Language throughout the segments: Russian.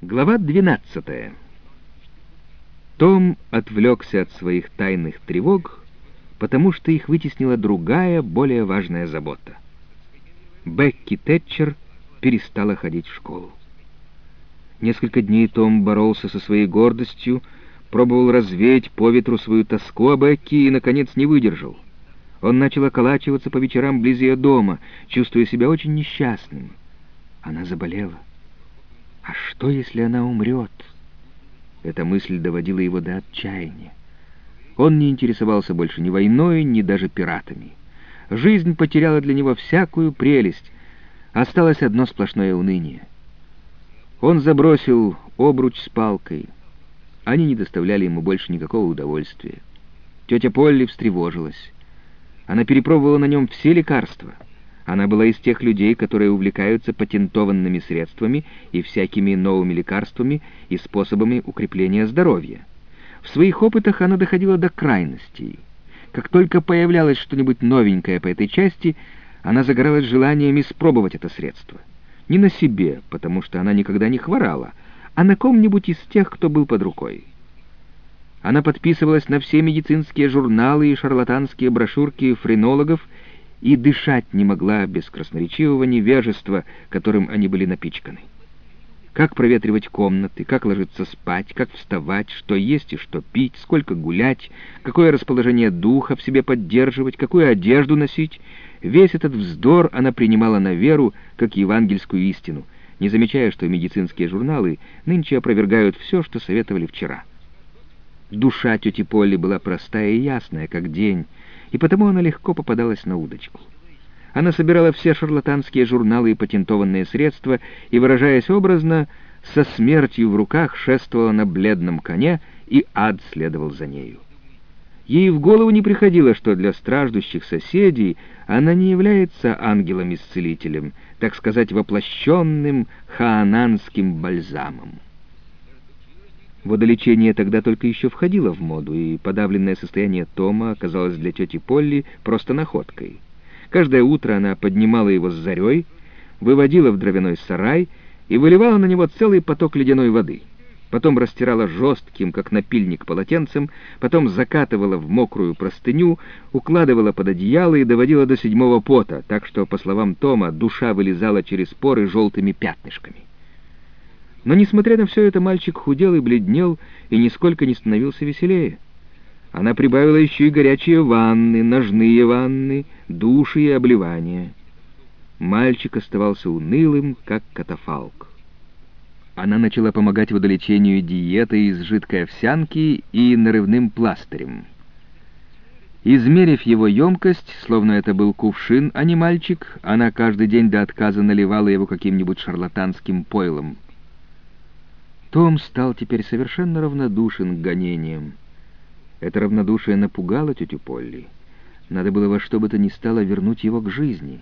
Глава 12. Том отвлекся от своих тайных тревог, потому что их вытеснила другая, более важная забота. Бекки Тэтчер перестала ходить в школу. Несколько дней Том боролся со своей гордостью, пробовал развеять по ветру свою тоску о Бекки и, наконец, не выдержал. Он начал околачиваться по вечерам близ ее дома, чувствуя себя очень несчастным. Она заболела. А что, если она умрет? Эта мысль доводила его до отчаяния. Он не интересовался больше ни войной, ни даже пиратами. Жизнь потеряла для него всякую прелесть. Осталось одно сплошное уныние. Он забросил обруч с палкой. Они не доставляли ему больше никакого удовольствия. Тетя Полли встревожилась. Она перепробовала на нем все лекарства — она была из тех людей, которые увлекаются патентованными средствами и всякими новыми лекарствами и способами укрепления здоровья. В своих опытах она доходила до крайностей. Как только появлялось что-нибудь новенькое по этой части, она загоралась желанием испробовать это средство. Не на себе, потому что она никогда не хворала, а на ком-нибудь из тех, кто был под рукой. Она подписывалась на все медицинские журналы и шарлатанские брошюрки френологов и дышать не могла без красноречивого невежества, которым они были напичканы. Как проветривать комнаты, как ложиться спать, как вставать, что есть и что пить, сколько гулять, какое расположение духа в себе поддерживать, какую одежду носить. Весь этот вздор она принимала на веру, как евангельскую истину, не замечая, что медицинские журналы нынче опровергают все, что советовали вчера. Душа тети Полли была простая и ясная, как день, и потому она легко попадалась на удочку. Она собирала все шарлатанские журналы и патентованные средства и, выражаясь образно, со смертью в руках шествовала на бледном коне, и ад следовал за нею. Ей в голову не приходило, что для страждущих соседей она не является ангелом-исцелителем, так сказать, воплощенным хаананским бальзамом. Водолечение тогда только еще входило в моду, и подавленное состояние Тома оказалось для тети Полли просто находкой. Каждое утро она поднимала его с зарей, выводила в дровяной сарай и выливала на него целый поток ледяной воды. Потом растирала жестким, как напильник, полотенцем, потом закатывала в мокрую простыню, укладывала под одеяло и доводила до седьмого пота, так что, по словам Тома, душа вылезала через поры желтыми пятнышками. Но, несмотря на все это, мальчик худел и бледнел, и нисколько не становился веселее. Она прибавила еще и горячие ванны, ножные ванны, души и обливания. Мальчик оставался унылым, как катафалк. Она начала помогать водолечению диетой из жидкой овсянки и нарывным пластырем. Измерив его емкость, словно это был кувшин, а не мальчик, она каждый день до отказа наливала его каким-нибудь шарлатанским пойлом — том стал теперь совершенно равнодушен к гонениям. Это равнодушие напугало тетю Полли. Надо было во что бы то ни стало вернуть его к жизни.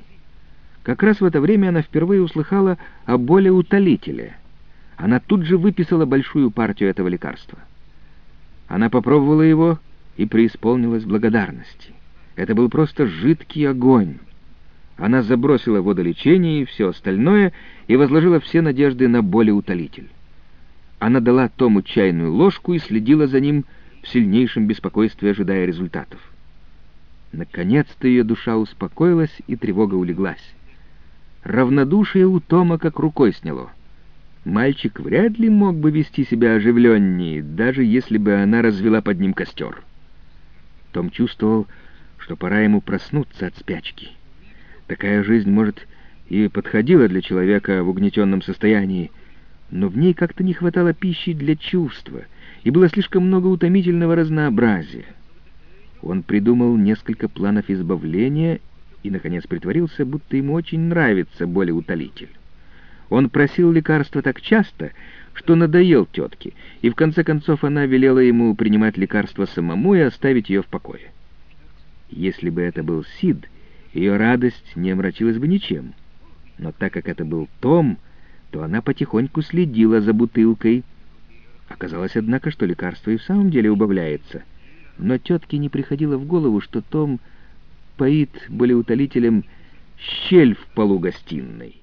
Как раз в это время она впервые услыхала о более утолителе. Она тут же выписала большую партию этого лекарства. Она попробовала его и преисполнилась благодарности. Это был просто жидкий огонь. Она забросила водолечение и все остальное и возложила все надежды на более утолитель. Она дала Тому чайную ложку и следила за ним в сильнейшем беспокойстве, ожидая результатов. Наконец-то ее душа успокоилась, и тревога улеглась. Равнодушие у Тома как рукой сняло. Мальчик вряд ли мог бы вести себя оживленнее, даже если бы она развела под ним костер. Том чувствовал, что пора ему проснуться от спячки. Такая жизнь, может, и подходила для человека в угнетенном состоянии, но в ней как-то не хватало пищи для чувства, и было слишком много утомительного разнообразия. Он придумал несколько планов избавления и, наконец, притворился, будто ему очень нравится болеутолитель. Он просил лекарства так часто, что надоел тетке, и в конце концов она велела ему принимать лекарство самому и оставить ее в покое. Если бы это был Сид, ее радость не омрачилась бы ничем. Но так как это был Том, то она потихоньку следила за бутылкой. Оказалось, однако, что лекарство и в самом деле убавляется. Но тетке не приходило в голову, что Том поит болеутолителем щель в полу гостиной.